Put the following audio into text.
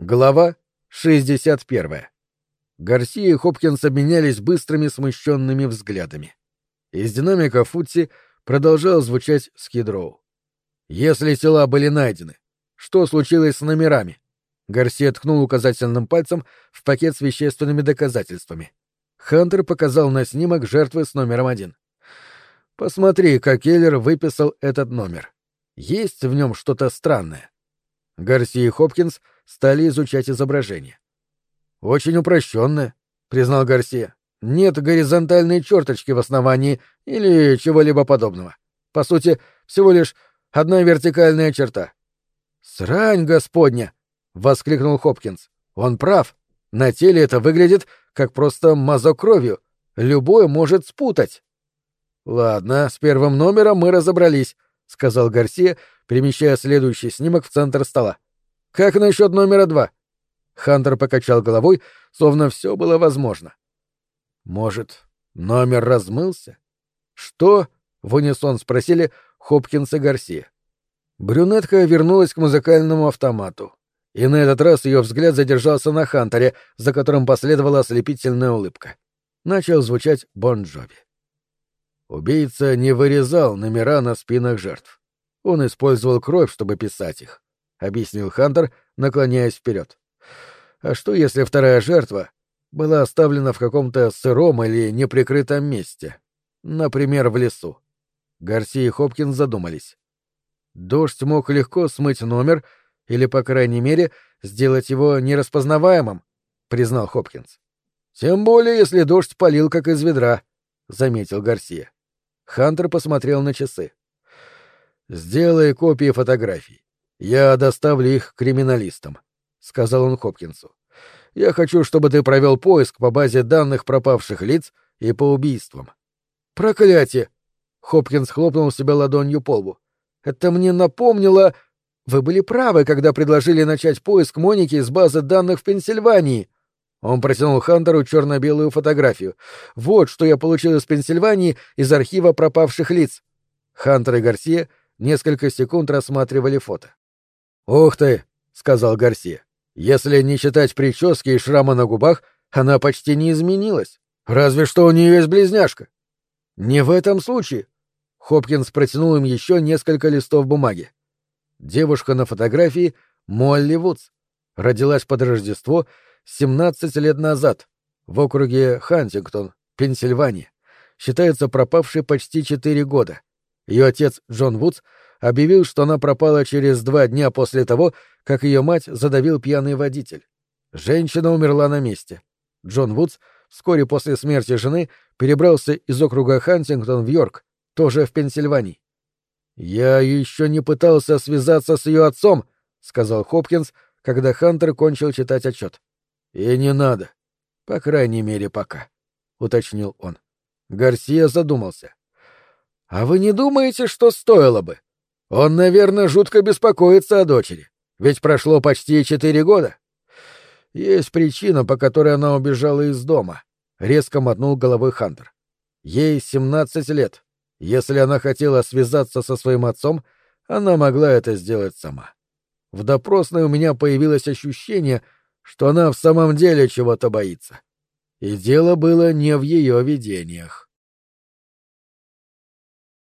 Глава 61. Гарсия и Хопкинс обменялись быстрыми смущенными взглядами. Из динамика Футси продолжал звучать скидроу. «Если тела были найдены, что случилось с номерами?» Гарсия ткнул указательным пальцем в пакет с вещественными доказательствами. Хантер показал на снимок жертвы с номером один. «Посмотри, как Келлер выписал этот номер. Есть в нем что-то странное?» Гарсия и Хопкинс стали изучать изображение. «Очень упрощенное», — признал Гарсия. «Нет горизонтальной черточки в основании или чего-либо подобного. По сути, всего лишь одна вертикальная черта». «Срань господня!» — воскликнул Хопкинс. «Он прав. На теле это выглядит как просто мазок кровью. Любой может спутать». «Ладно, с первым номером мы разобрались», — сказал Гарсия, перемещая следующий снимок в центр стола. «Как насчет номера два?» Хантер покачал головой, словно все было возможно. «Может, номер размылся?» «Что?» — в унисон спросили Хопкинс и Гарсия. Брюнетка вернулась к музыкальному автомату, и на этот раз ее взгляд задержался на Хантере, за которым последовала ослепительная улыбка. Начал звучать Бон Джови. Убийца не вырезал номера на спинах жертв. Он использовал кровь, чтобы писать их, — объяснил Хантер, наклоняясь вперед. А что, если вторая жертва была оставлена в каком-то сыром или неприкрытом месте? Например, в лесу. Гарси и Хопкинс задумались. Дождь мог легко смыть номер или, по крайней мере, сделать его нераспознаваемым, — признал Хопкинс. «Тем более, если дождь полил, как из ведра», — заметил Гарсия. Хантер посмотрел на часы. «Сделай копии фотографий. Я доставлю их криминалистам», — сказал он Хопкинсу. «Я хочу, чтобы ты провел поиск по базе данных пропавших лиц и по убийствам». «Проклятие!» — Хопкинс хлопнул себя ладонью по лбу. «Это мне напомнило...» «Вы были правы, когда предложили начать поиск Моники из базы данных в Пенсильвании». Он протянул Хантеру черно-белую фотографию. «Вот что я получил из Пенсильвании из архива пропавших лиц». Хантер и Гарсия несколько секунд рассматривали фото. «Ух ты!» — сказал Гарсия. «Если не считать прически и шрама на губах, она почти не изменилась. Разве что у нее есть близняшка». «Не в этом случае». Хопкинс протянул им еще несколько листов бумаги. Девушка на фотографии — Молли Вудс. Родилась под Рождество 17 лет назад в округе Хантингтон, Пенсильвания. Считается пропавшей почти 4 года. Ее отец Джон Вудс объявил, что она пропала через два дня после того, как ее мать задавил пьяный водитель. Женщина умерла на месте. Джон Вудс вскоре после смерти жены перебрался из округа Хантингтон в Йорк, тоже в Пенсильвании. «Я еще не пытался связаться с ее отцом», — сказал Хопкинс, когда Хантер кончил читать отчет. «И не надо. По крайней мере, пока», — уточнил он. Гарсия задумался. А вы не думаете, что стоило бы? Он, наверное, жутко беспокоится о дочери. Ведь прошло почти четыре года. Есть причина, по которой она убежала из дома. Резко мотнул головой Хантер. Ей семнадцать лет. Если она хотела связаться со своим отцом, она могла это сделать сама. В допросной у меня появилось ощущение, что она в самом деле чего-то боится. И дело было не в ее видениях.